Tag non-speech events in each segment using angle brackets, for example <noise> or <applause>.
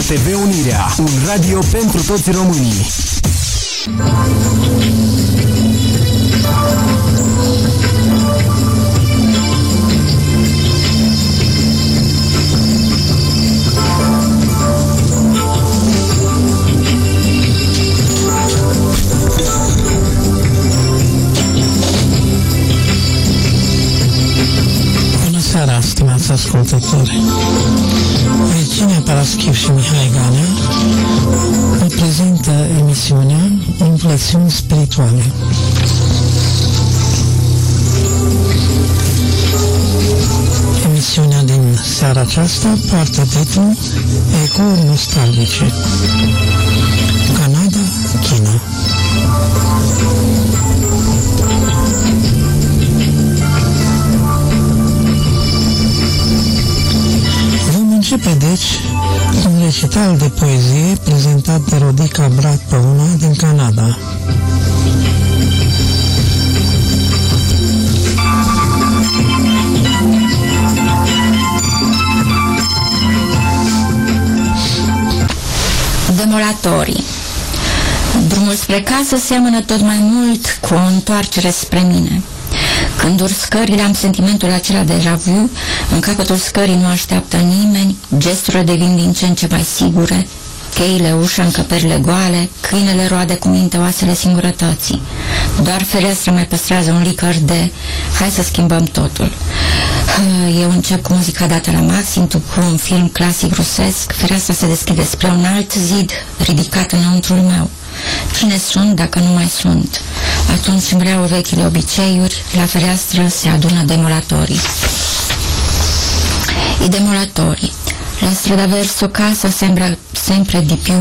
Radio TV Unirea, un radio pentru toți românii. seara, stimați ascultători! Virginia Paraschiv și Mihai Ganea vă prezintă emisiunea Inflexiuni Spirituale. Emisiunea din seara aceasta poartă titlul Ecouri nostalgice. Canada, China. Începe, deci, un recital de poezie prezentat de Rodica Brat Păuna din Canada. Demolatorii Drumul spre casă seamănă tot mai mult cu o întoarcere spre mine. Când urc scările am sentimentul acela deja vu, în capătul scării nu așteaptă nimeni, gesturile devin din ce în ce mai sigure, cheile, ușa, încăperile goale, câinele roade cu minte oasele singurătății. Doar fereastra mai păstrează un licăr de hai să schimbăm totul. Eu încep cu muzica dată la maxim, tu cu un film clasic rusesc, fereastra se deschide spre un alt zid ridicat înăuntrul meu. Cine sunt dacă nu mai sunt? Atunci îmi reau vechile obiceiuri, la fereastră se adună demolatorii. I demolatori. La strada verso casa sembra sempre di più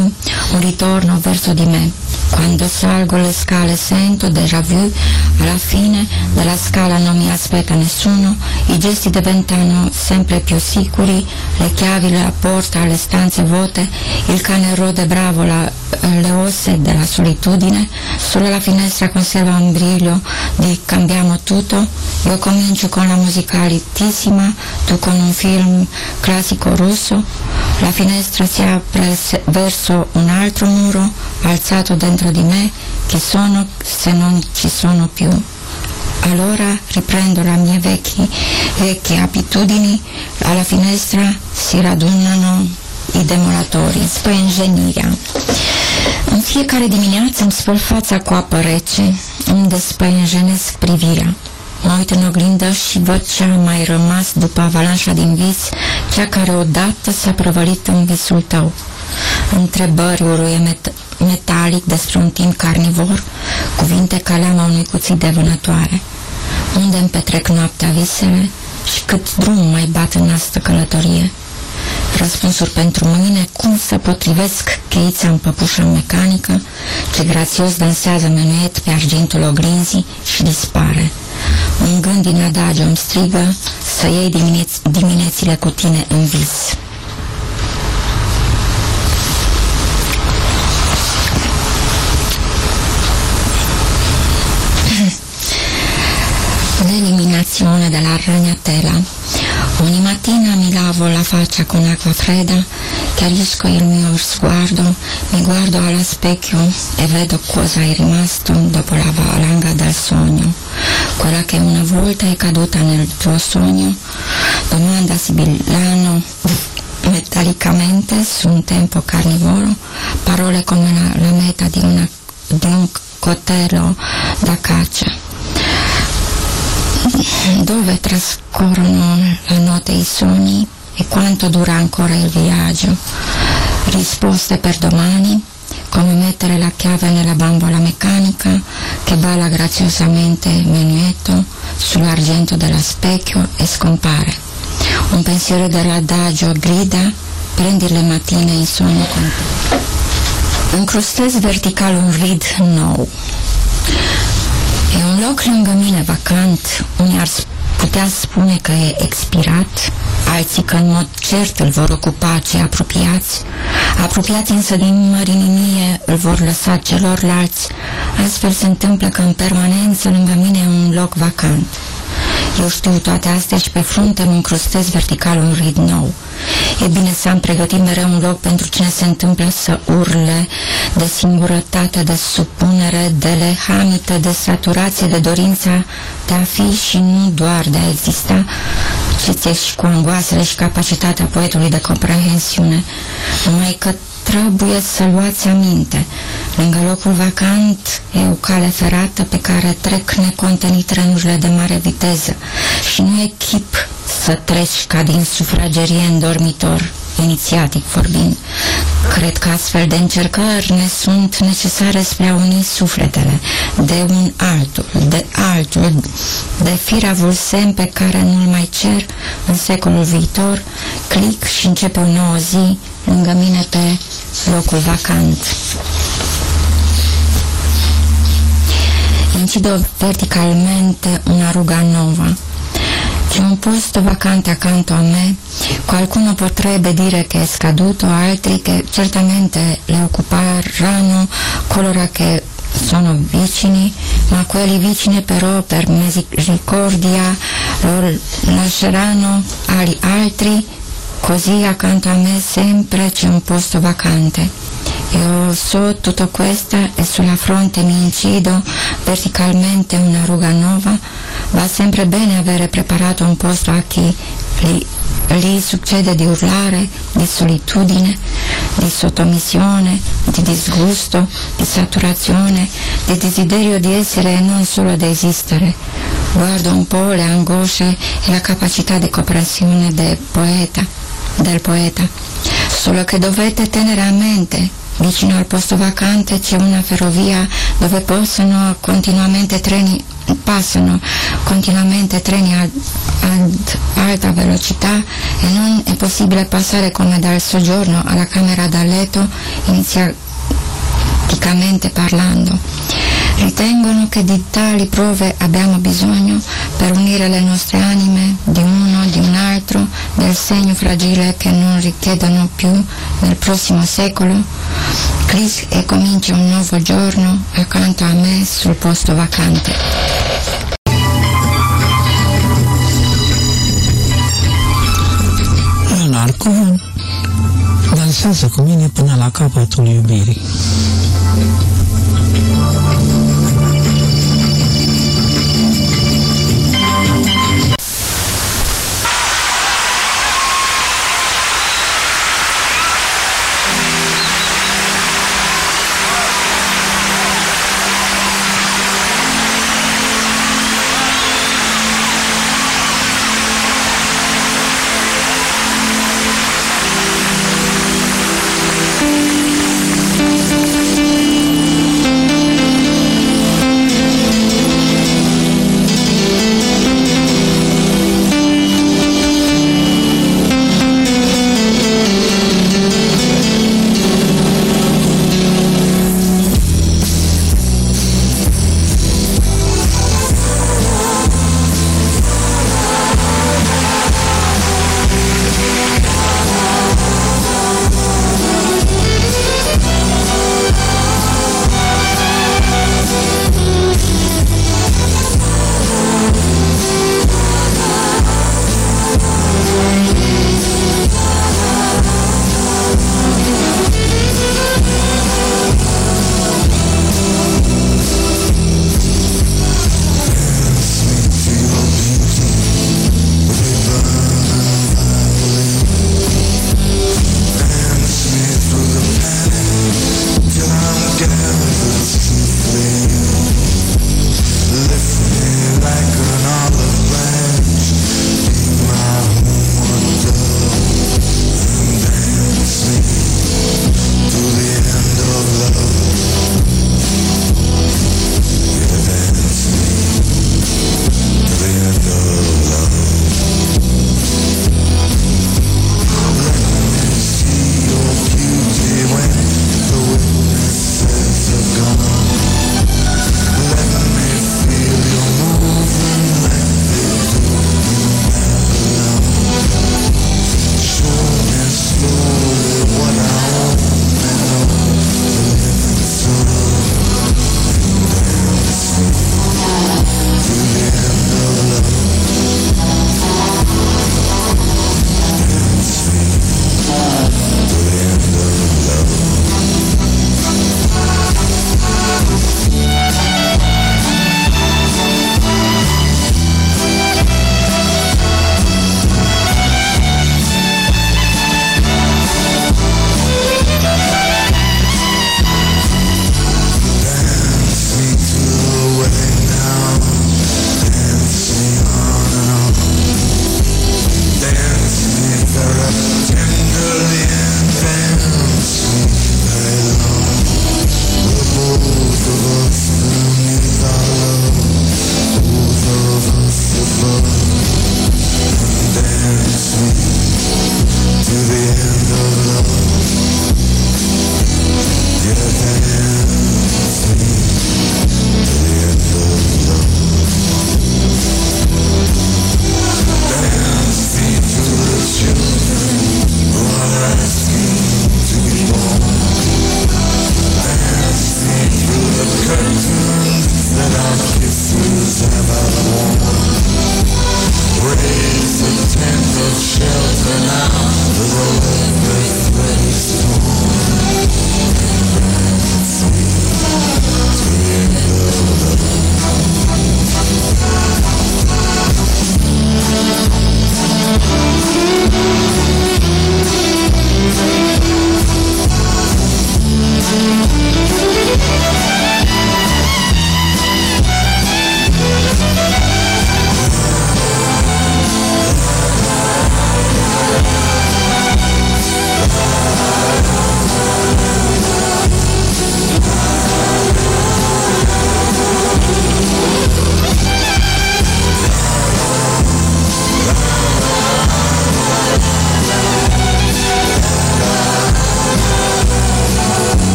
un ritorno verso di me. Quando salgo le scale sento déjà vu, alla fine della scala non mi aspetta nessuno, i gesti diventano sempre più sicuri, le chiavi la porta alle stanze vuote, il cane rode bravo la, le osse della solitudine, solo la finestra conserva un brillo di cambiamo tutto, io comincio con la musica altissima, tu con un film classico russo, la finestra si apre verso un altro muro alzato dentro di me, chi sono se non ci sono più. Allora riprendo le mie vecchie, vecchie abitudini, alla finestra si radunano i demolatori, spăienjenirea. În fiecare dimineață îmi spăl fața cu apă rece, îmi despăienjenesc privirea. Mă uit în oglindă și văd ce a mai rămas după avalanșa din vis, cea care odată s-a prăvălit în visul tău. Întrebări uruie met metalic despre un timp carnivor, cuvinte ca leama unui cuțit de vânătoare. Unde îmi petrec noaptea visele și cât drum mai bat în astă călătorie? Răspunsuri pentru mâine, cum să potrivesc cheița în păpușă mecanică, ce grațios dansează menuet pe argintul oglinzii și dispare. Un gând din adagio îmi strigă să iei dimineț diminețile cu tine în vis. L'eliminazione della ragnatela. Ogni mattina mi lavo la faccia con acqua fredda, chiarisco il mio sguardo, mi guardo allo specchio e vedo cosa è rimasto dopo la valanga del sogno. Quella che una volta è caduta nel tuo sogno, domanda sibillano metallicamente su un tempo carnivoro, parole come la, la meta di, una, di un coltello da caccia. Dove trascorrono la notte i sogni e quanto dura ancora il viaggio? Risposte per domani, come mettere la chiave nella bambola meccanica che balla graziosamente il menuetto sull'argento dello specchio e scompare. Un pensiero dell'adagio grida, prendi le mattine in sogno con te. Încrustez vertical un rid nou. E un loc lângă mine vacant, unii ar putea spune că e expirat, alții că în mod cert îl vor ocupa cei apropiați, apropiați însă din mărinimie îl vor lăsa celorlalți, astfel se întâmplă că în permanență lângă mine e un loc vacant. Eu știu toate astea și pe frunte îmi încrustez vertical un rid nou. E bine să am pregătit mereu un loc pentru cine se întâmplă să urle de singurătate, de supunere, de lehamită, de saturație, de dorința de a fi și nu doar de a exista, ci și cu angoasele și capacitatea poetului de comprehensiune. Numai că trebuie să luați aminte. Lângă locul vacant e o cale ferată pe care trec necontenit trenurile de mare viteză și nu e chip să treci ca din sufragerie în dormitor, inițiatic vorbind. Cred că astfel de încercări ne sunt necesare spre a uni sufletele de un altul, de altul, de firavul semn pe care nu-l mai cer în secolul viitor, clic și începe o nouă zi lângă mine pe locul vacant. Incido verticalmente una ruga nuova. C'è un posto vacante accanto a me, qualcuno potrebbe dire che è scaduto, altri che certamente le occuperanno coloro che sono vicini, ma quelli vicini però per misericordia lo lasceranno agli altri Così accanto a me sempre c'è un posto vacante. Io so tutto questo e sulla fronte mi incido verticalmente una ruga nuova. Va sempre bene avere preparato un posto a chi lì, lì succede di urlare, di solitudine, di sottomissione, di disgusto, di saturazione, di desiderio di essere e non solo di esistere. Guardo un po' le angosce e la capacità di comprensione del poeta del poeta. Solo che dovete tenere a mente, vicino al posto vacante c'è una ferrovia dove possono continuamente treni, passano continuamente treni ad, ad alta velocità e non è possibile passare come dal soggiorno alla camera da letto iniziaticamente parlando. Ritengono che di tali prove abbiamo bisogno per unire le nostre anime di uno, di un altro, del segno fragile che non richiedono più nel prossimo secolo? Clic e comincia un nuovo giorno accanto a me sul posto vacante. Narcov dansează cu mine până la capătul iubirii.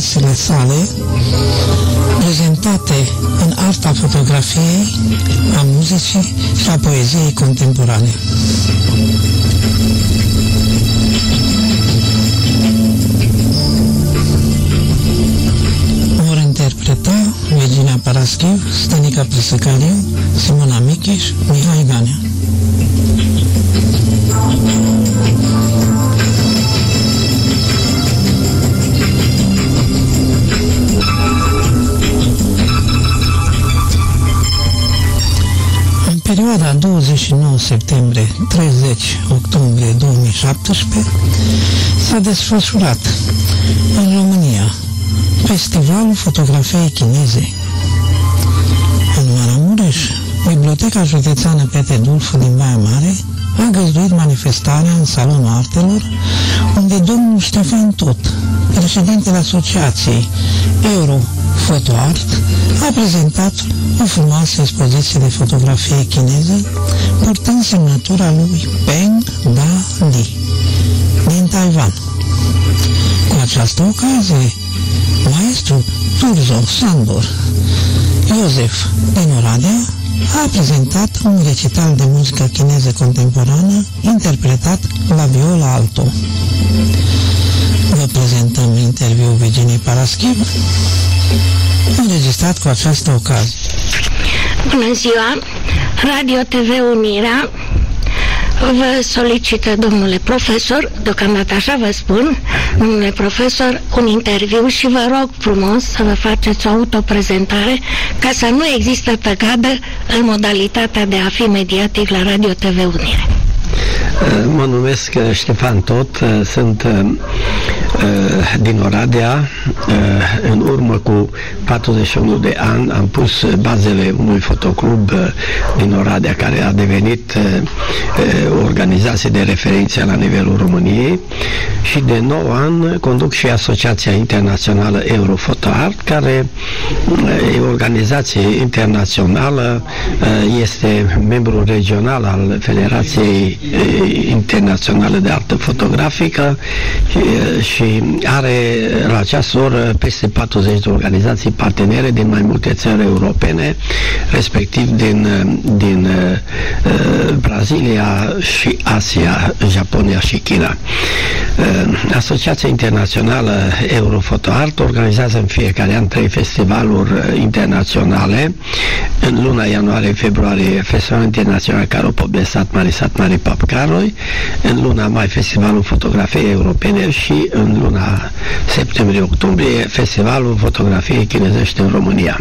Și frumusețile sale, prezentate în arta fotografiei, a muzicii și a poeziei contemporane. Vor interpreta Virginia Paraschiv, Stanica Presăcariu, Simona Michiș, Mihai Ganea. Perioada 29 septembrie-30 octombrie 2017 s-a desfășurat în România Festivalul Fotografiei Chineze. În Maramureș, Biblioteca Județeană Pete Dulfu din Baia Mare a găzduit manifestarea în Salonul Artelor, unde domnul Ștefan Tot, președintele Asociației Euro Photo Art, a prezentat o frumoasă expoziție de fotografie chineză, purtând semnătura lui Peng Da Li, din Taiwan. Cu această ocazie, maestru Turzo Sandor Iosef din Oradea a prezentat un recital de muzică chineză contemporană interpretat la viola alto. Vă prezentăm interviul Virginie Paraschiv, înregistrat cu această ocazie. Bună ziua! Radio TV Unirea vă solicită, domnule profesor, deocamdată așa vă spun, domnule profesor, un interviu și vă rog frumos să vă faceți o autoprezentare ca să nu există tăgadă în modalitatea de a fi mediatic la Radio TV Unire. Mă numesc Ștefan Tot, sunt din Oradea. În urmă cu 41 de ani am pus bazele unui fotoclub din Oradea care a devenit o organizație de referință la nivelul României și de 9 ani conduc și Asociația Internațională Eurofotoart care e o organizație internațională, este membru regional al Federației Internaționale de Artă Fotografică și are la această oră peste 40 de organizații partenere din mai multe țări europene, respectiv din, din uh, Brazilia și Asia, Japonia și China. Uh, Asociația Internațională Eurofotoart organizează în fiecare an trei festivaluri internaționale. În luna ianuarie-februarie Festivalul Internațional Caropop de Sat Mare Sat Mare Papcaroi, în luna mai Festivalul Fotografiei Europene și în luna septembrie-octombrie Festivalul Fotografiei Chinezești în România.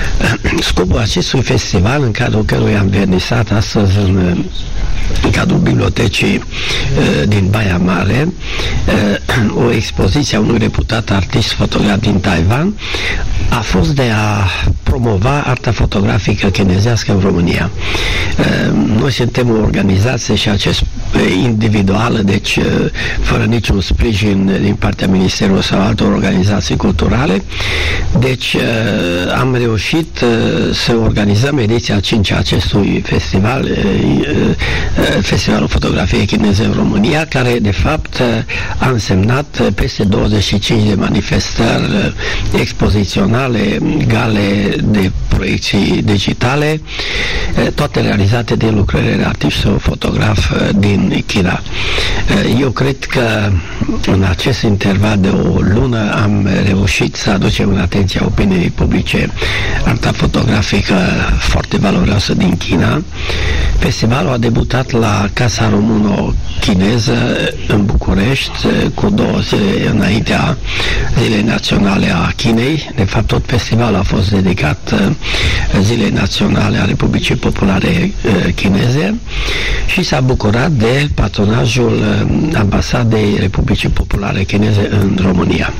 <clears throat> Scopul acestui festival, în cadrul căruia am vernisat astăzi în, în cadrul bibliotecii uh, din Baia Mare, uh, <clears throat> o expoziție a unui reputat artist fotograf din Taiwan, a fost de a promova arta fotografică chinezească în România. Uh, noi suntem o organizație și acest individuală, deci fără niciun sprijin din partea Ministerului sau altor organizații culturale. Deci am reușit să organizăm ediția 5 a acestui festival, Festivalul Fotografiei Chineze în România, care de fapt a însemnat peste 25 de manifestări expoziționale, gale de proiecții digitale, toate realizate de lucrările artiști sau fotograf din China. Eu cred că în acest interval de o lună am reușit să aducem în atenția opiniei publice arta fotografică foarte valoroasă din China. Festivalul a debutat la Casa Româno-Chineză în București cu două zile înaintea Zilei Naționale a Chinei. De fapt, tot festivalul a fost dedicat Zilei Naționale a Republicii Populare Chineze și s-a bucurat de patronajul Ambasadei Republicii Populare Chineze în România.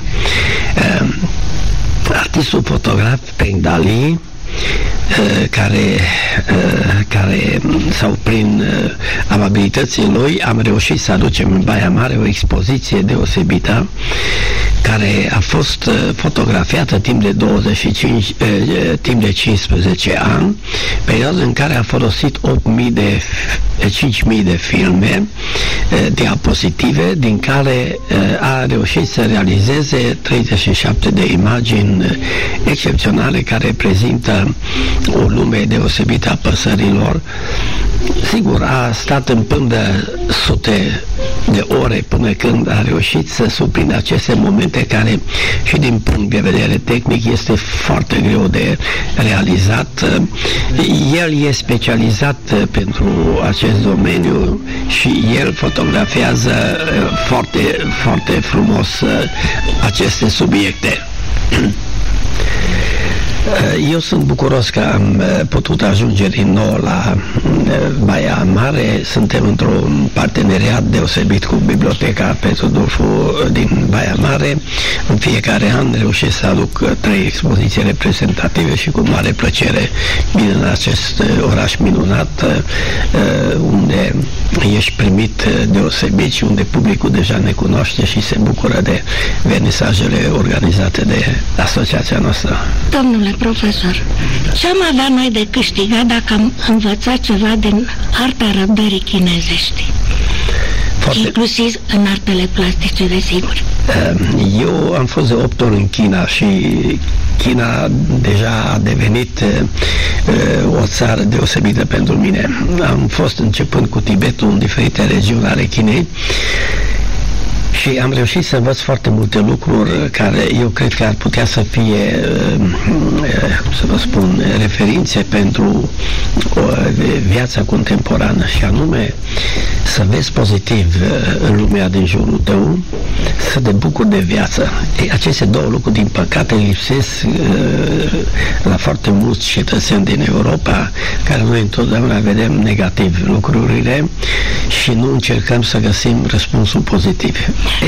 Artistul fotograf Peng Dali care, care sau prin amabilității lui am reușit să aducem în Baia Mare o expoziție deosebită care a fost fotografiată timp de 25, timp de 15 ani, perioada în care a folosit 8.000 de 5.000 de filme diapozitive din care a reușit să realizeze 37 de imagini excepționale care prezintă o lume deosebită a păsărilor Sigur, a stat în pândă sute de ore până când a reușit să suprinde aceste momente care și din punct de vedere tehnic este foarte greu de realizat. El e specializat pentru acest domeniu și el fotografiază foarte, foarte frumos aceste subiecte. Eu sunt bucuros că am eh, putut ajunge din nou la eh, Baia Mare. Suntem într-un parteneriat deosebit cu Biblioteca Petru Dulfu din Baia Mare. În fiecare an reușesc să aduc trei expoziții reprezentative și cu mare plăcere vin în acest eh, oraș minunat unde ești primit deosebit și unde publicul deja ne cunoaște și se bucură de vernisajele organizate de asociația noastră. Domnule profesor, ce am avea noi de câștigat dacă am învățat ceva din arta răbdării chinezești? Foarte... Inclusiv în artele plastice, desigur. Ehm, eu am fost de 8 ori în China și China deja a devenit uh, o țară deosebită pentru mine. Am fost începând cu Tibetul în diferite regiuni ale Chinei și am reușit să învăț foarte multe lucruri care eu cred că ar putea să fie, uh, să vă spun, referințe pentru viața contemporană și anume să vezi pozitiv uh, în lumea din jurul tău, să te bucuri de viață. Aceste două lucruri, din păcate, lipsesc uh, la foarte mulți cetățeni din Europa, care noi întotdeauna vedem negativ lucrurile și nu încercăm să găsim răspunsul pozitiv.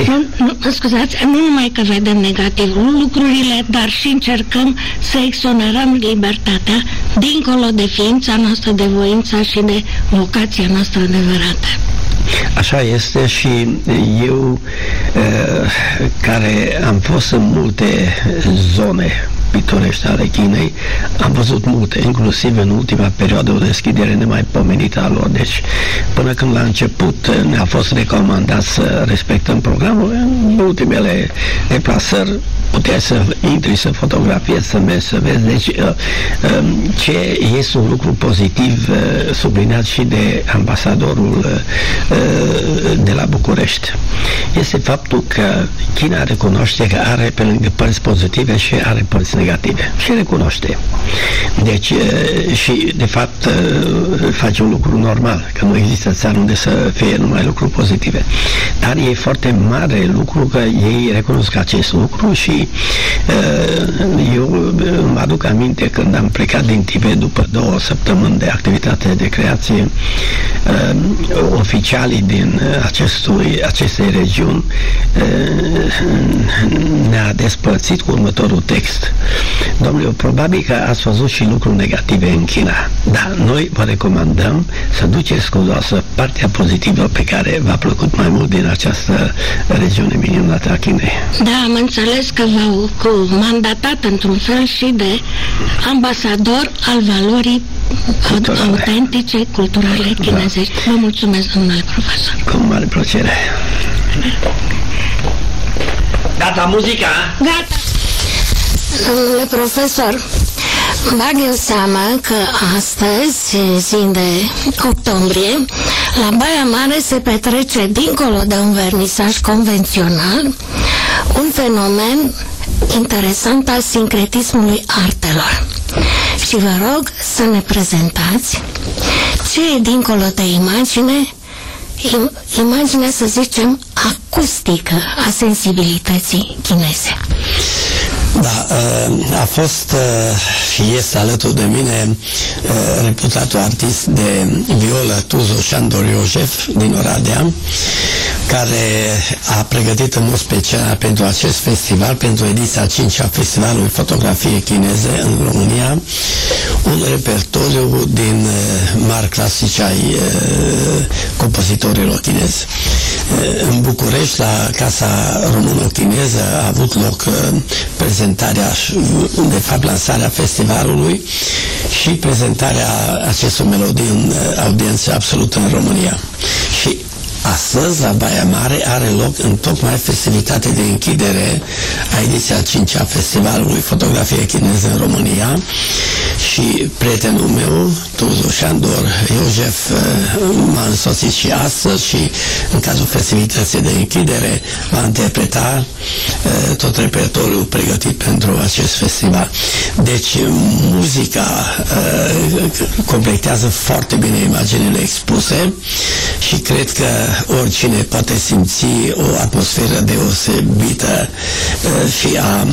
Nu, nu, scuzați, nu numai că vedem negativ lucrurile, dar și încercăm să exonerăm libertatea dincolo de ființa noastră, de voința și de vocația noastră adevărată. Așa este și eu care am fost în multe zone pitorești ale Chinei, am văzut multe, inclusiv în ultima perioadă o deschidere nemaipomenită a lor. Deci, până când la început ne-a fost recomandat să respectăm programul, în ultimele deplasări puteai să intri, să fotografiezi, să mergi, să vezi. Deci, uh, um, ce este un lucru pozitiv uh, subliniat și de ambasadorul uh, de la București, este faptul că China recunoaște că are pe lângă părți pozitive și are părți negative. Și recunoaște. Deci, și de fapt face un lucru normal, că nu există țară unde să fie numai lucruri pozitive. Dar e foarte mare lucru că ei recunosc acest lucru și Eh, eu mă aduc aminte când am plecat din Tibet după două săptămâni de activitate de creație, eh, oficialii din acestui, acestei regiuni eh, ne-a despărțit cu următorul text. Domnule, probabil că ați văzut și lucruri negative în China, dar noi vă recomandăm să duceți cu doasă partea pozitivă pe care v-a plăcut mai mult din această regiune minunată a Chinei. Da, am înțeles că v-au mandatat într-un fel și de ambasador al valorii culturale. autentice, culturale da. chinezești. Da. Vă mulțumesc, domnule profesor. Cu mare plăcere. Gata muzica? Gata. Domnule profesor, bag eu seama că astăzi, zi de octombrie, la Baia Mare se petrece, dincolo de un vernisaj convențional, un fenomen interesant al sincretismului artelor. Și vă rog să ne prezentați ce e dincolo de imagine, im, imaginea, să zicem, acustică a sensibilității chineze. Da, uh, a fost uh, și este alături de mine uh, reputatul artist de violă Tuzo Șandor Iosef din Oradea, care a pregătit în mod special pentru acest festival, pentru ediția 5 a Festivalului Fotografie Chineze în România, un repertoriu din mari clasici ai compozitorilor chinezi. În București, la Casa Româno-Chineză, a avut loc prezentarea, de fapt lansarea festivalului și prezentarea acestor melodii în audiență absolută în România. Și Astăzi, la Baia Mare, are loc în tocmai festivitate de închidere a ediția 5 a Festivalului Fotografie Chineză în România și prietenul meu, Tuzu Șandor Iosef, m-a însoțit și astăzi și în cazul festivității de închidere va interpreta uh, tot repertoriul pregătit pentru acest festival. Deci, muzica uh, completează foarte bine imaginile expuse și cred că oricine poate simți o atmosferă deosebită uh, și a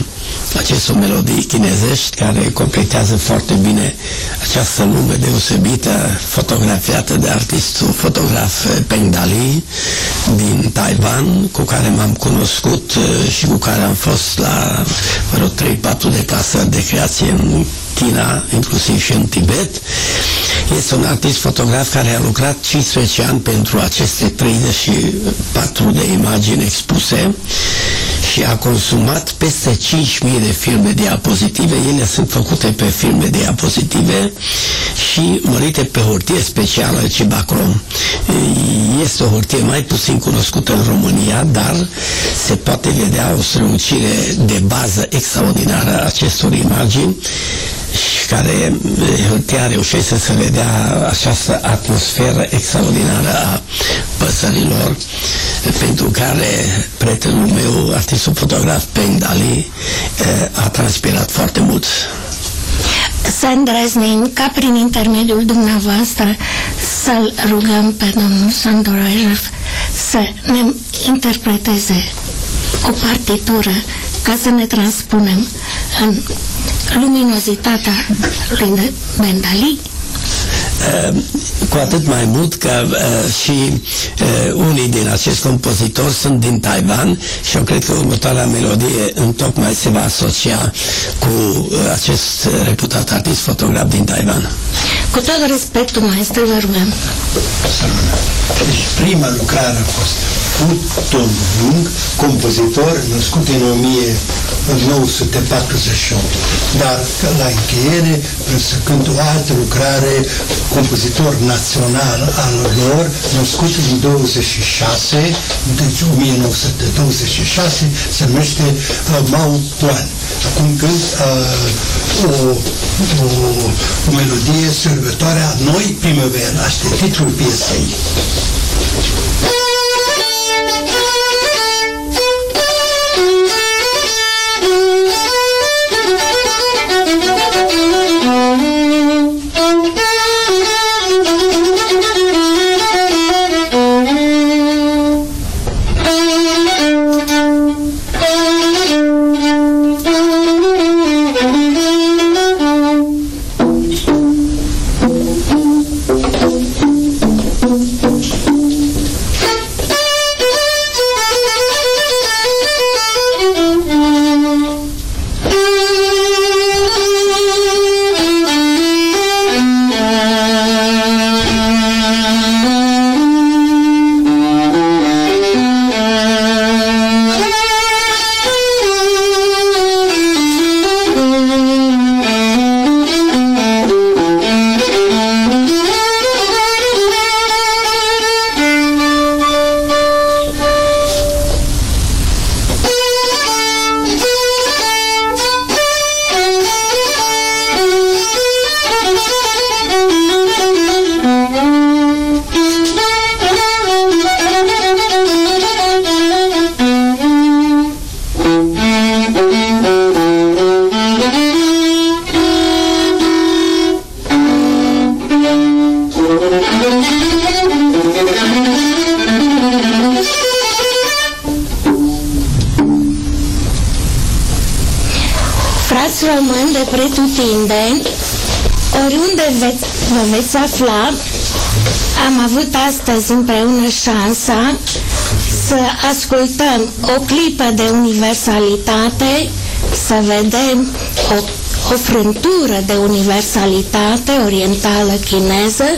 acestor melodii chinezești care completează foarte bine această lume deosebită fotografiată de artistul fotograf Peng Dali din Taiwan cu care m-am cunoscut uh, și cu care am fost la vreo 3-4 deplasări de creație în China, inclusiv și în Tibet. Este un artist fotograf care a lucrat 15 ani pentru aceste 34 de imagini expuse și a consumat peste 5.000 de filme diapozitive. Ele sunt făcute pe filme diapozitive și mărite pe hârtie specială Cibacrom. Este o hârtie mai puțin cunoscută în România, dar se poate vedea o strălucire de bază extraordinară a acestor imagini și care hârtia reușește să vedea această atmosferă extraordinară a păsărilor pentru care prietenul meu, artistul fotograf Peng Dali, a transpirat foarte mult. Să îndrăznim ca prin intermediul dumneavoastră să-l rugăm pe domnul Sandorajov să ne interpreteze o partitură ca să ne transpunem în luminozitatea lui Bendali Ehm, cu atât mai mult că uh, și uh, unii din acești compozitori sunt din Taiwan și eu cred că următoarea melodie întocmai se va asocia cu uh, acest reputat artist fotograf din Taiwan. Cu tot respectul, maestru, vă rugăm. Deci prima lucrare a fost Tom Jung, compozitor născut în 1948, dar la încheiere, presăcând o altă lucrare, compozitor național al lor, născut în 26, deci 1926, se numește uh, Mao Tuan. Acum când uh, o, o, o melodie sărbătoarea Noi Primăvera, asta e titlul piesei. Pretutindeni, oriunde veți, vă veți afla, am avut astăzi împreună șansa să ascultăm o clipă de universalitate, să vedem o, o frântură de universalitate orientală chineză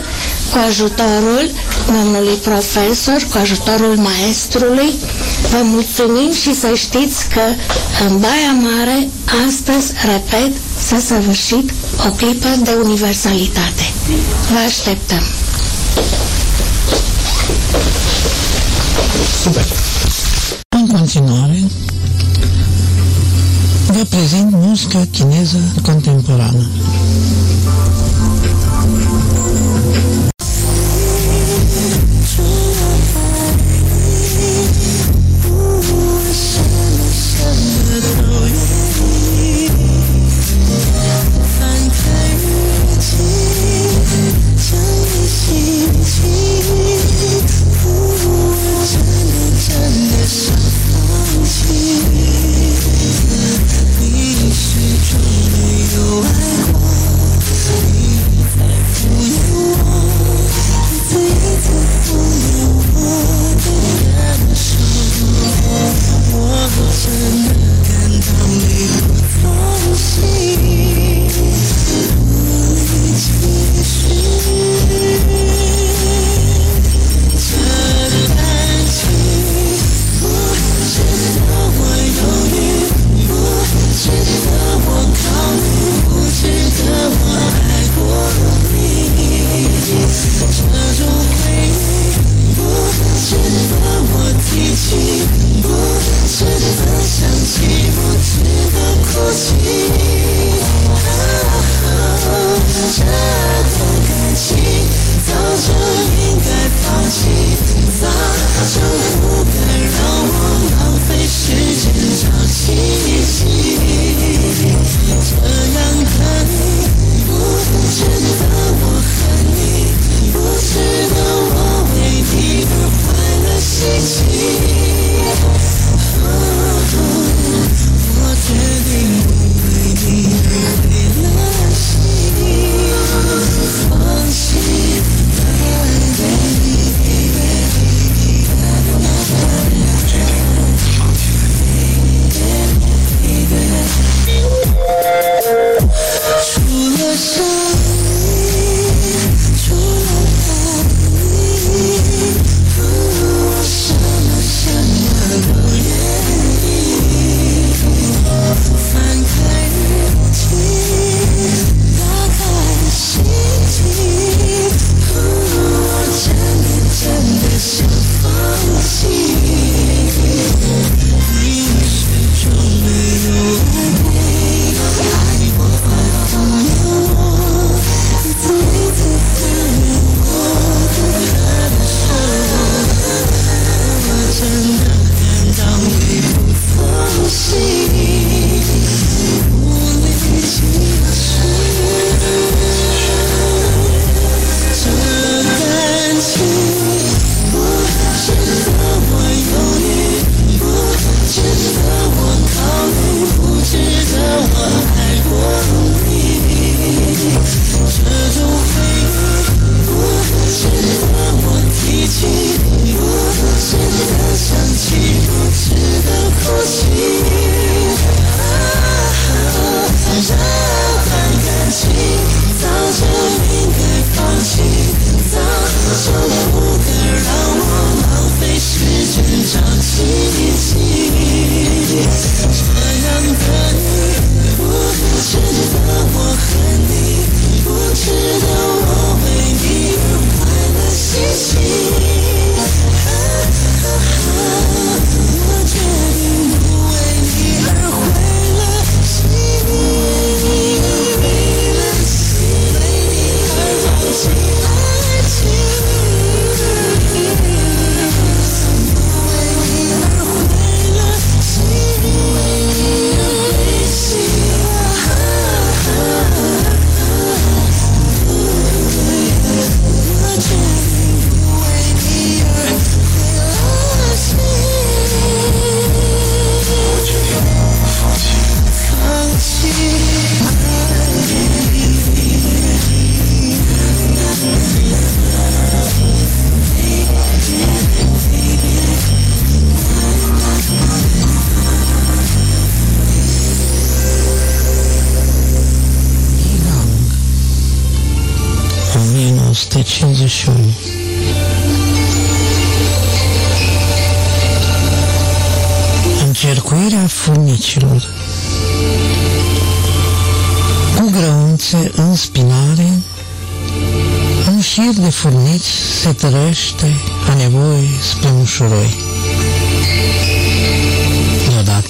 cu ajutorul domnului profesor, cu ajutorul maestrului. Vă mulțumim și să știți că în Baia Mare, astăzi, repet, s-a săvârșit o clipă de universalitate. Vă așteptăm! Super! În continuare, vă prezint muzica chineză contemporană.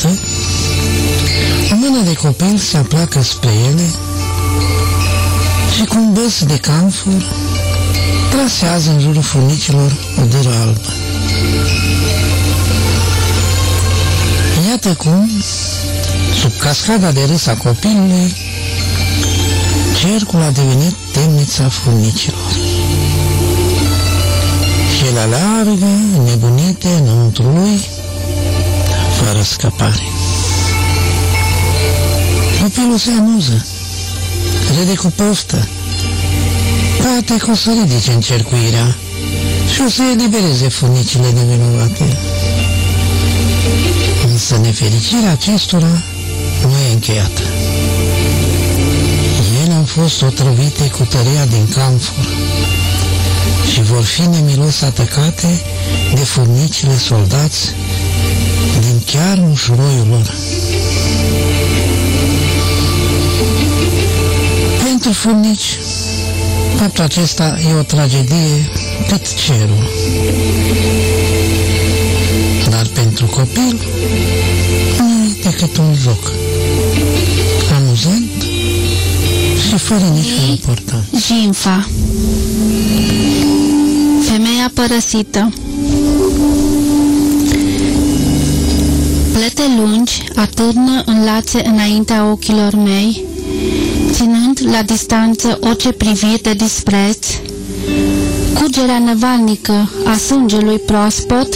Deodată, o mână de copil se apleacă spre ele și cu un băs de camfur trasează în jurul furnicilor o dâră albă. Iată cum, sub cascada de râs a copilului, cercul a devenit temnița furnicilor. Și ele aleargă, nebunite, înăuntru lui, fără scăpare. Copilul se amuză, râde cu poftă, poate că o să ridice încercuirea și o să elibereze furnicile nevinovate. Însă nefericirea acestora nu e încheiată. Ele au fost otrăvite cu tăria din camfor și vor fi nemilos atacate de furnicile soldați din chiar mușuroiul lor. Pentru furnici, faptul acesta e o tragedie cât cerul. Dar pentru copil nu e decât un joc. Amuzant și fără niciun important. Jinfa Femeia părăsită Plete lungi atârnă în lațe înaintea ochilor mei, ținând la distanță orice privire de dispreț, cugerea nevalnică a sângelui proaspăt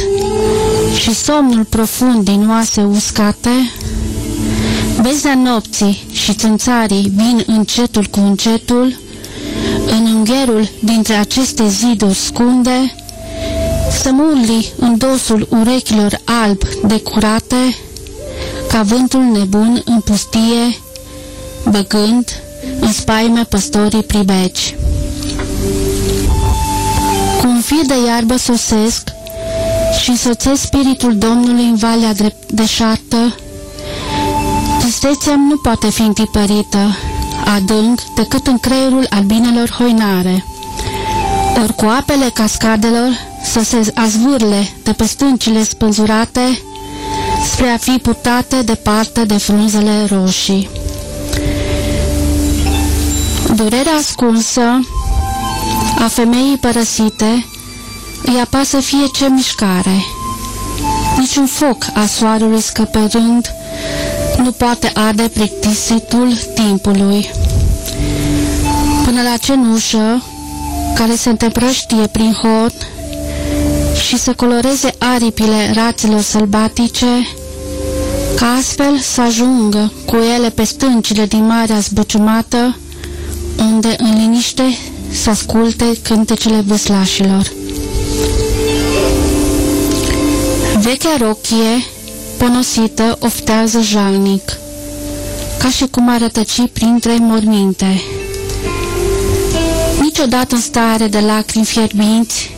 și somnul profund din oase uscate, bezea nopții și țânțarii vin încetul cu încetul, în îngherul dintre aceste ziduri scunde, să murli în dosul urechilor alb de curate, ca vântul nebun în pustie, băgând în spaime păstorii pribeci. Cu un fir de iarbă sosesc și însoțesc spiritul Domnului în valea deșartă, tristețea nu poate fi întipărită adânc decât în creierul albinelor hoinare. Ori cu apele cascadelor să se azvârle de pe stâncile spânzurate spre a fi purtate departe de frunzele roșii. Durerea ascunsă a femeii părăsite îi apasă fie ce mișcare. Niciun foc a soarelui scăpărând nu poate arde plictisitul timpului. Până la cenușă, care se întăprăștie prin hot și să coloreze aripile rațelor sălbatice, ca astfel să ajungă cu ele pe stâncile din marea zbuciumată, unde în liniște să asculte cântecele vâslașilor. Vechea rochie, ponosită, oftează jalnic, ca și cum ar rătăci printre morminte. Niciodată în stare de lacrimi fierbinți,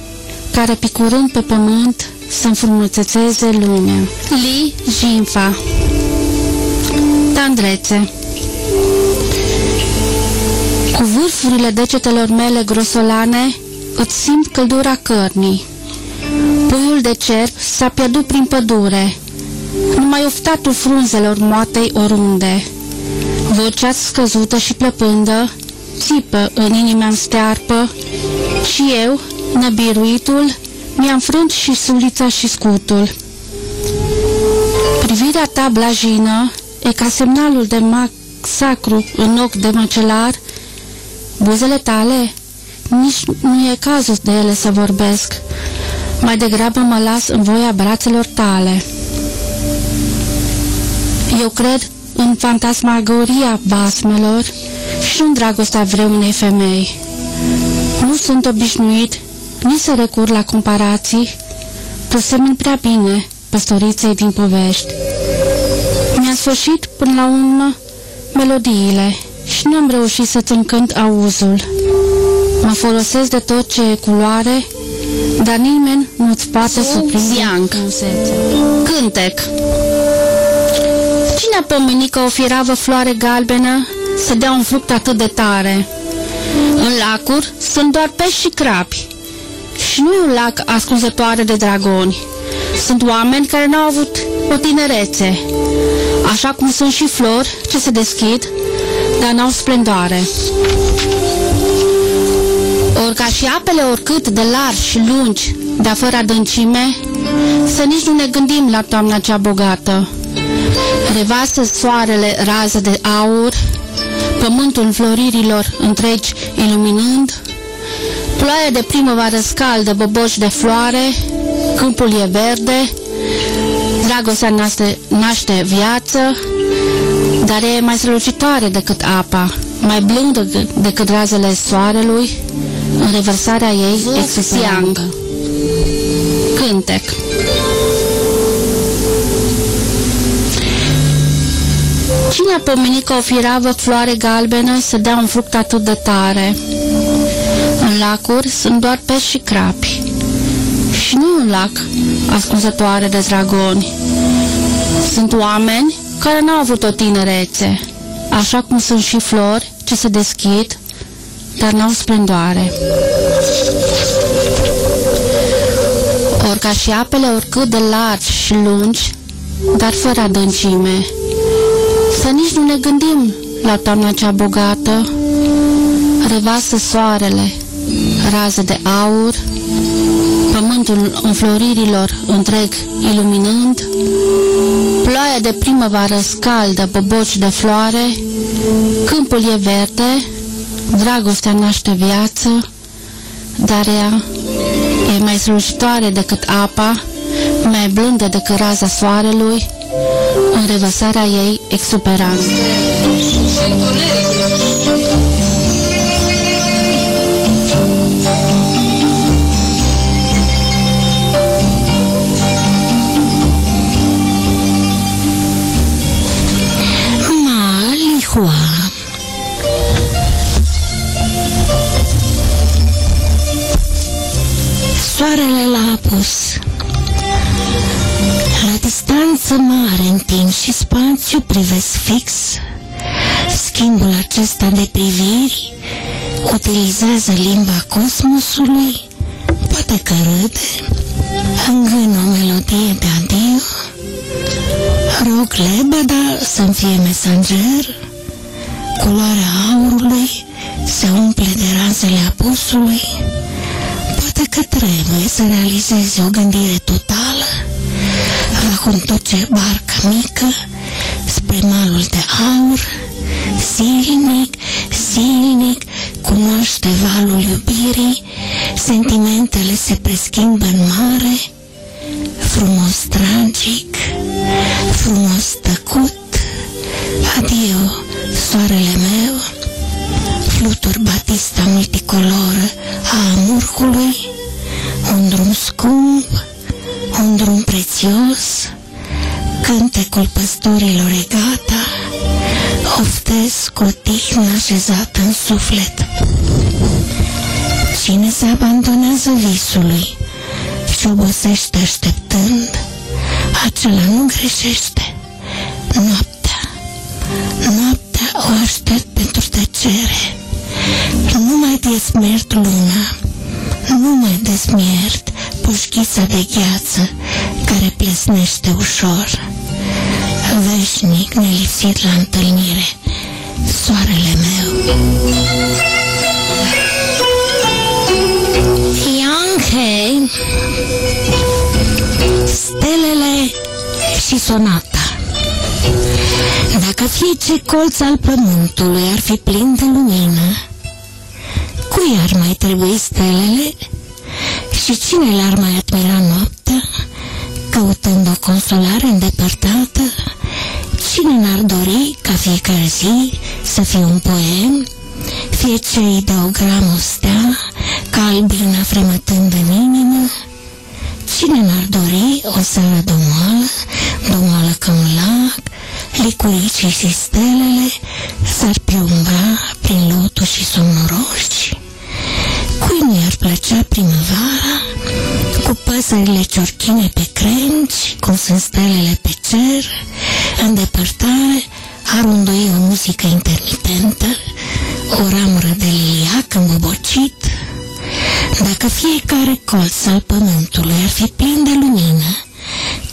care picurând pe pământ să înfrumusețeze lumea. Li Jinfa Tandrețe Cu vârfurile degetelor mele grosolane îți simt căldura cărnii. Puiul de cerb s-a pierdut prin pădure, numai oftatul frunzelor moatei oriunde. Vocea scăzută și plăpândă țipă în inima stearpă și eu, năbiruitul, mi-am frânt și sulița și scutul. Privirea ta blajină e ca semnalul de mac sacru în ochi de măcelar. Buzele tale, nici nu e cazul de ele să vorbesc. Mai degrabă mă las în voia brațelor tale. Eu cred în fantasmagoria basmelor și în dragostea vreunei femei. Nu sunt obișnuit nici să recur la comparații, tu semeni prea bine păstoriței din povești. Mi-a sfârșit până la urmă melodiile și nu am reușit să-ți încânt auzul. Mă folosesc de tot ce e culoare, dar nimeni nu-ți poate surprinde Cântec Cine a pomenit că o firavă floare galbenă să dea un fruct atât de tare? În lacuri sunt doar pești și crapi. Și nu e un lac ascunzătoare de dragoni. Sunt oameni care n-au avut o tinerețe, așa cum sunt și flori ce se deschid, dar n-au splendoare. Ori ca și apele oricât de largi și lungi, dar fără adâncime, să nici nu ne gândim la toamna cea bogată. Revasă soarele rază de aur, pământul înfloririlor întregi iluminând, ploaia de primăvară scaldă boboși de floare, câmpul e verde, dragostea naște, naște viață, dar e mai strălucitoare decât apa, mai blândă decât razele soarelui, în revărsarea ei exusiang. Cântec Cine a pomenit că o firavă floare galbenă să dea un fruct atât de tare? În lacuri sunt doar pești și crapi. Și nu un lac ascunzătoare de dragoni. Sunt oameni care n-au avut o tinerețe, așa cum sunt și flori ce se deschid, dar n-au splendoare. Ori ca și apele oricât de largi și lungi, dar fără adâncime. Să nici nu ne gândim la toamna cea bogată, revasă soarele, raze de aur, pământul înfloririlor întreg iluminând, ploaia de primăvară scaldă boboci de floare, câmpul e verde, dragostea naște viață, dar ea e mai strălucitoare decât apa, mai blândă decât raza soarelui, în revăsarea ei exuberantă. Malihua Soarele l-a apus. La distanță mare în timp și spațiu privesc fix. Schimbul acesta de priviri Utilizează limba cosmosului. Poate că râde. Îngână o melodie de adio. Rog lebeda să-mi fie mesager Culoarea aurului se umple de razele apusului. Poate că trebuie să realizeze o gândire totală. Va conduce barca mică spre malul de aur Zilnic, zilnic cunoaște valul iubirii Sentimentele se preschimbă în mare. Frumos tragic, frumos tăcut Adio, soarele meu Flutur batista multicoloră a amurcului Un drum scump, un drum prețios Cântecul păstorilor e gata Oftesc o tihnă așezată în suflet Cine se abandonează visului și obosește așteptând, acela nu greșește. Noaptea, noaptea o aștept pentru tăcere. Nu mai desmiert luna, nu mai desmiert pușchița de gheață care plesnește ușor. Veșnic nelipsit la întâlnire, soarele meu. Yang Stelele și sonata Dacă fiecare colț al pământului ar fi plin de lumină, cui ar mai trebui stelele? Și cine le-ar mai admira noaptea, căutând o consolare îndepărtată? Cine n-ar dori ca fiecare zi să fie un poem, fie ce îi dă o gramă stea, ca albina fremătând în inimă? Cine n-ar dori o seară domoală, domoală ca un lac, licuricii și stelele s-ar pliumbra prin lotul și somnoroși? Cui nu-i-ar plăcea primăvara, cu păsările ciorchine pe crengi, cum sunt stelele pe cer, în depărtare arundoi o muzică intermitentă, o ramură de liliac îmbobocit, dacă fiecare colț al pământului ar fi plin de lumină,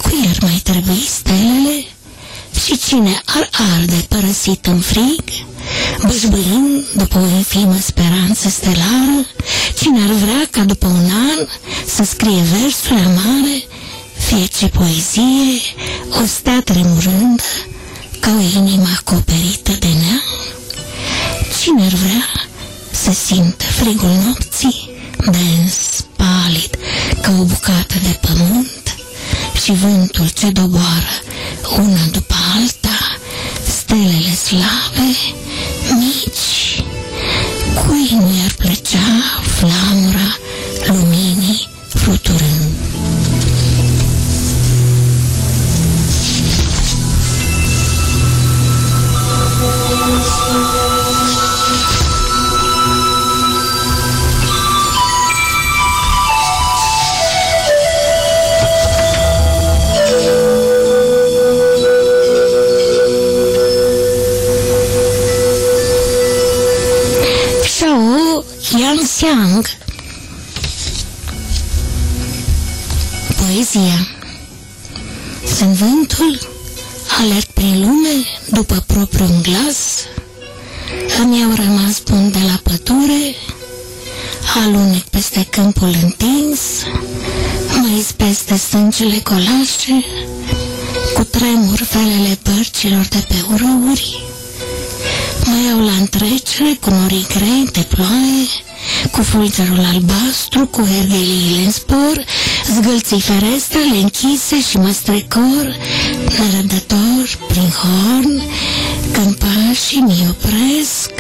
cui Cui ar mai trebui stelele? Și cine ar arde părăsit în frig? Bășbâind după o infimă speranță stelară? Cine ar vrea ca după un an să scrie versuri amare? Fie ce poezie, o stea tremurândă, ca o inimă acoperită de neam? Cine ar vrea să simtă frigul nopții, dens, palid, ca o bucată de pământ, și vântul ce doboară una după alta, stelele slabe, mici, cui nu i-ar plăcea flamura luminii fluturând. Yang Poezia. Sunt vântul, alerg prin lume după propriul glas, îmi au rămas bun de la pădure, alunec peste câmpul întins, mă izbesc de sângele colașe, cu tremur felele bărcilor de pe urouri, Mă iau la întrecere cu norii grei de ploaie, cu fulgerul albastru, cu hergheliile în spor, zgâlții ferestrele închise și mă strecor, nerădător prin horn, când pașii mi opresc,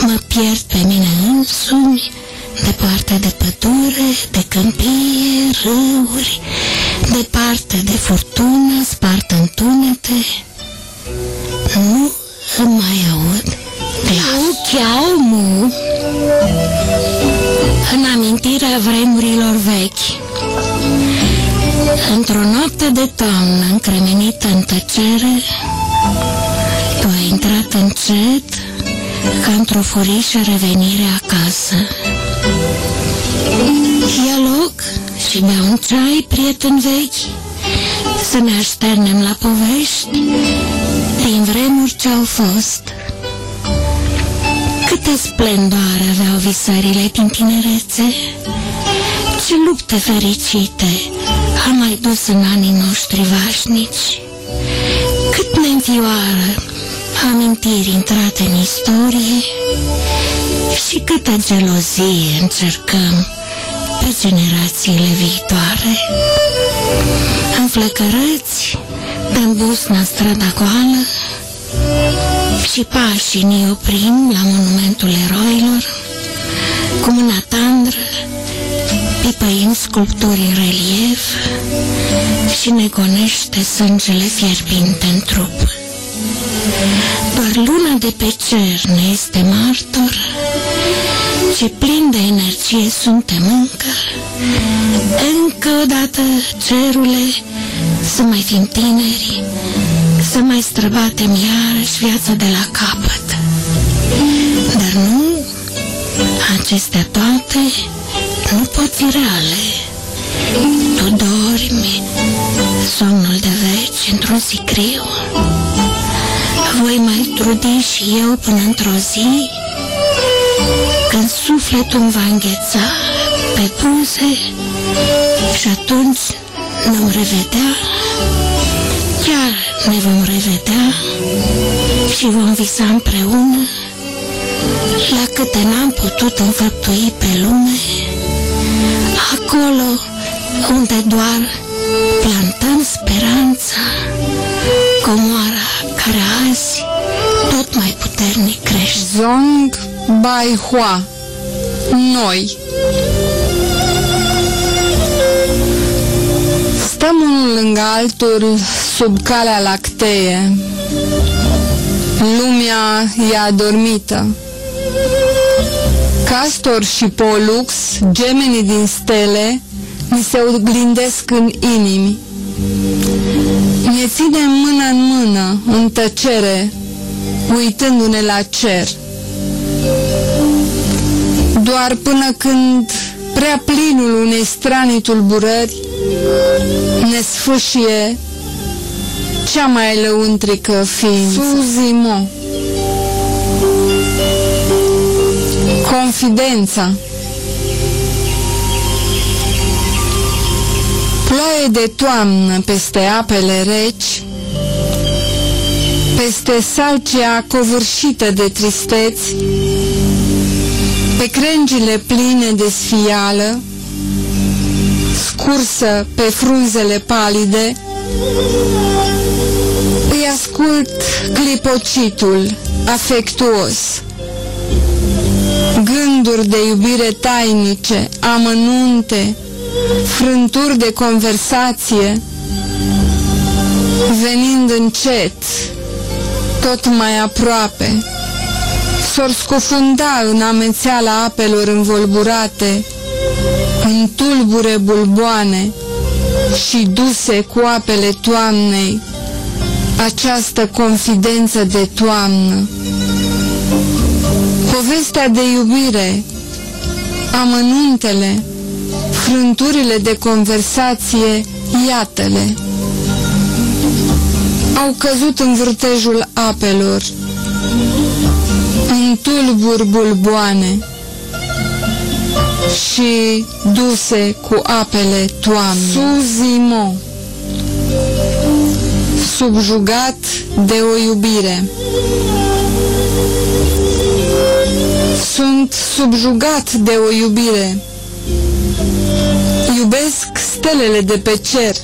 mă pierd pe mine însumi, departe de pădure, de câmpie, râuri, departe de furtună, spart în tunete, nu îmi mai aud glasul. Chiau mu În amintirea vremurilor vechi Într-o noapte de toamnă încremenită în tăcere Tu ai intrat încet Ca într-o furișă revenire acasă Ia loc și bea un ceai, prieten vechi Să ne așternem la povești Din vremuri ce-au fost Câte splendoare aveau visările din tinerețe! Ce lupte fericite am mai dus în anii noștri vașnici! Cât ne învioară amintiri intrate în istorie! Și câtă gelozie încercăm pe generațiile viitoare! Înflăcărăți, dăm busna strada goală și pașii ne oprim la monumentul eroilor, cu mâna tandră, pipăim sculpturi în relief și ne gonește sângele fierbinte în trup. Doar luna de pe cer ne este martor, ce plin de energie suntem încă, încă o dată cerule, să mai fim tineri, să mai străbatem iarăși viața de la capăt. Dar nu, acestea toate nu pot fi reale. Tu dormi, somnul de veci într-un sicriu. Voi mai trudi și eu până într-o zi, când sufletul îmi va îngheța pe buze și atunci ne vom revedea, chiar ne vom revedea și vom visa împreună la câte n-am putut înfăptui pe lume, acolo unde doar plantăm speranța, comoara care azi tot mai puternic crește. Zong Bai Hua Noi Stăm unul lângă altul sub calea lactee. Lumea e adormită. Castor și Polux, gemenii din stele, ni se oglindesc în inimi. Ne ținem mână în mână, în tăcere, uitându-ne la cer. Doar până când prea plinul unei stranii tulburări ne sfâșie cea mai lăuntrică ființă. Suzimo. Confidența. Ploaie de toamnă peste apele reci, peste salcea covârșită de tristeți, pe crengile pline de sfială, scursă pe frunzele palide, îi ascult clipocitul afectuos. Gânduri de iubire tainice, amănunte, frânturi de conversație, venind încet, tot mai aproape, s-or scufunda în amețeala apelor învolburate, în tulbure bulboane și duse cu apele toamnei, această confidență de toamnă. Povestea de iubire, amănuntele, frânturile de conversație, iată-le. Au căzut în vârtejul apelor, în tulburi bulboane și duse cu apele toamnei. Suzimo subjugat de o iubire. Sunt subjugat de o iubire. Iubesc stelele de pe cer.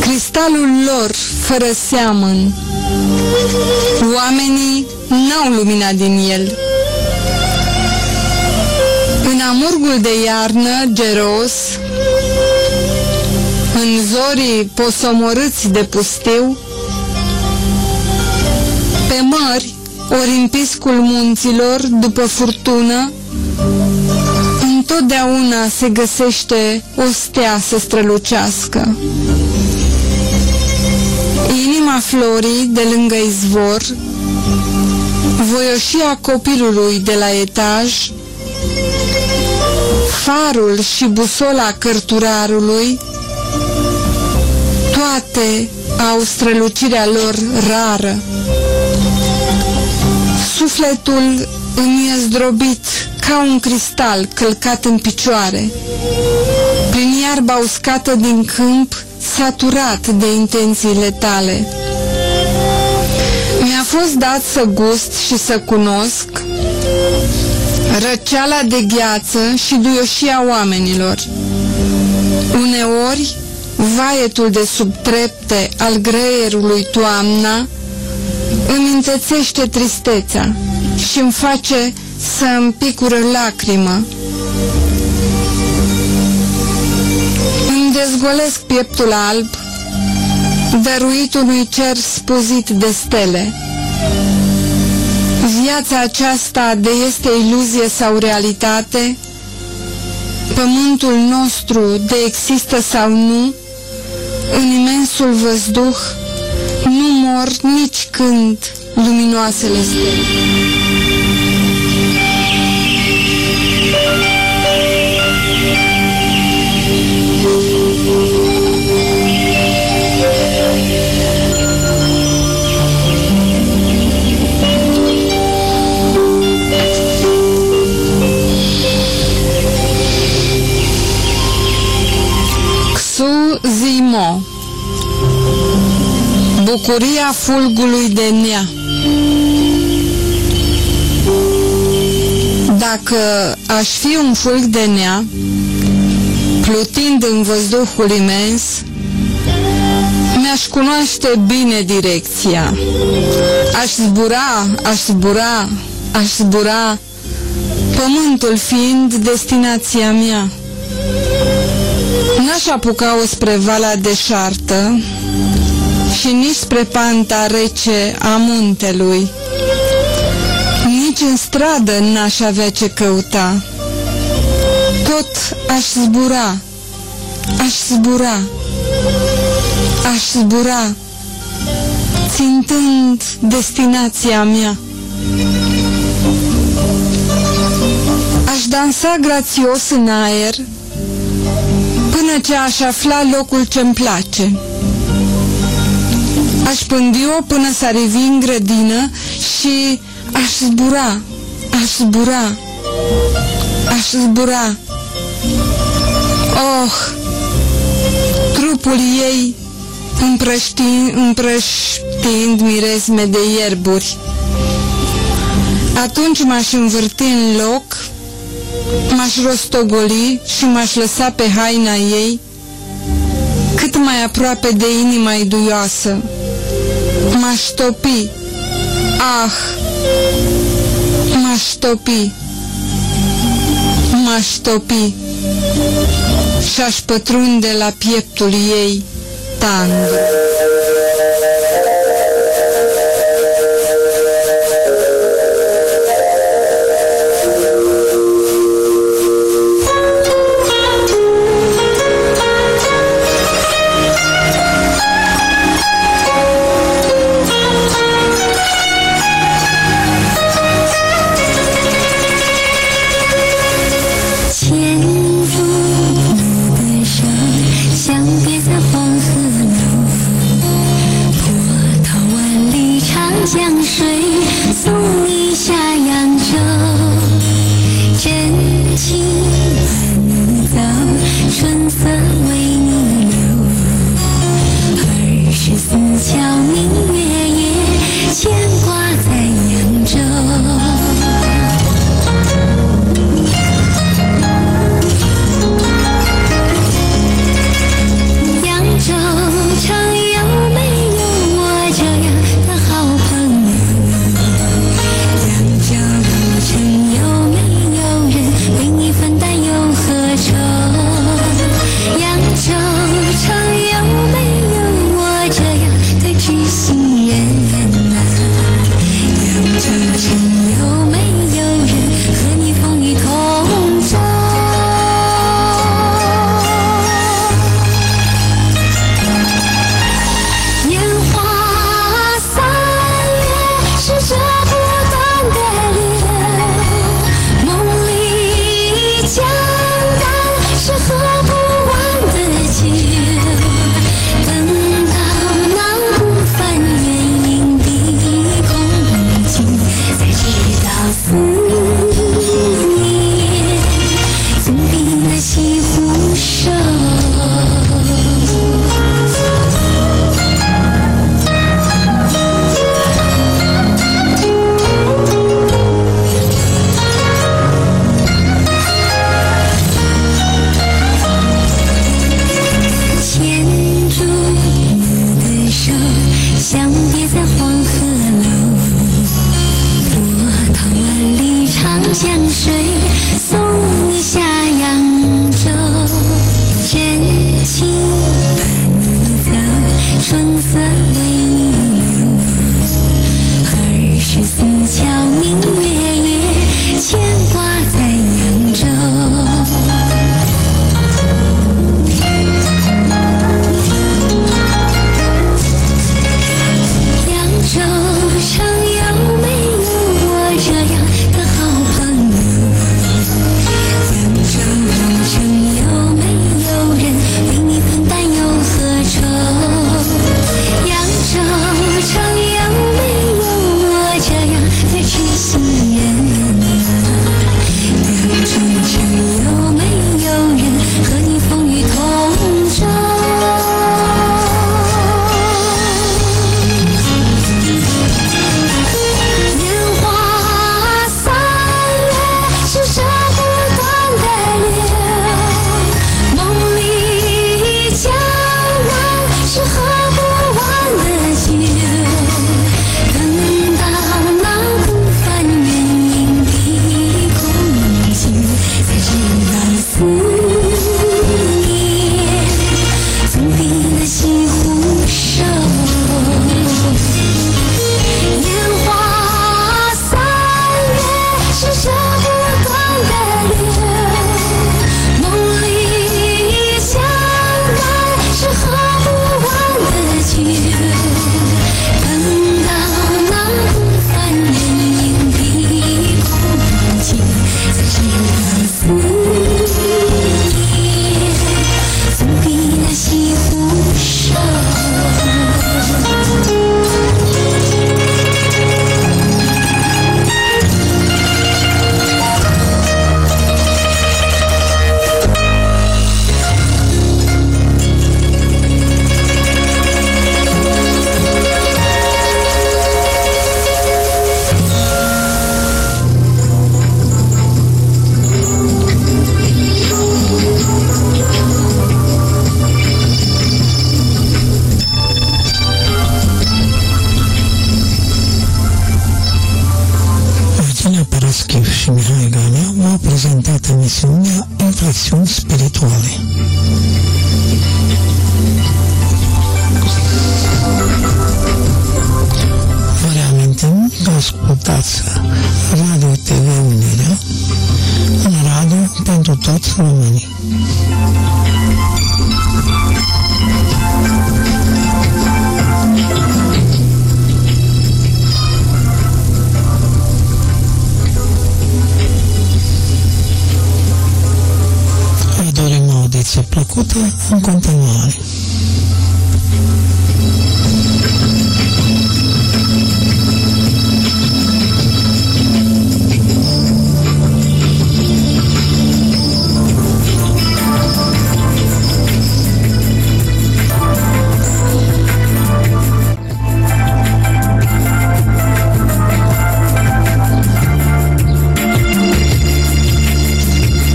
Cristalul lor fără seamăn. Oamenii n-au lumina din el. În amurgul de iarnă geros, în zorii posomorâți de pustiu, pe mări, ori în piscul munților, după furtună, întotdeauna se găsește o stea să strălucească. Inima florii de lângă izvor, voioșia copilului de la etaj, farul și busola cărturarului, toate au strălucirea lor rară. Sufletul îmi e zdrobit ca un cristal călcat în picioare. Prin iarba uscată din câmp, saturat de intențiile tale. Mi-a fost dat să gust și să cunosc răceala de gheață și duioșia oamenilor. Uneori, vaietul de sub trepte al greierului toamna îmi înțețește tristețea și îmi face să îmi picură lacrimă. Îmi dezgolesc pieptul alb, dăruit unui cer spuzit de stele. Viața aceasta de este iluzie sau realitate, pământul nostru de există sau nu, în imensul văzduh nu mor nici când luminoasele stele. Bucuria fulgului de nea Dacă aș fi un fulg de nea, plutind în văzduhul imens, mi-aș cunoaște bine direcția. Aș zbura, aș zbura, aș zbura, pământul fiind destinația mea. N-aș apuca-o spre vala deșartă și nici spre panta rece a muntelui. Nici în stradă n-aș avea ce căuta. Tot aș zbura, aș zbura, aș zbura, țintând destinația mea. Aș dansa grațios în aer, până ce aș afla locul ce-mi place. Aș pândi-o până s-ar revi în grădină și aș zbura, aș zbura, aș zbura. Oh, trupul ei împrăștind, împrăștind miresme de ierburi. Atunci m-aș învârti în loc, m-aș rostogoli și m-aș lăsa pe haina ei cât mai aproape de inima iduioasă. M-aș topi. Ah! M-aș topi. M-aș topi. Și-aș pătrunde la pieptul ei tandru.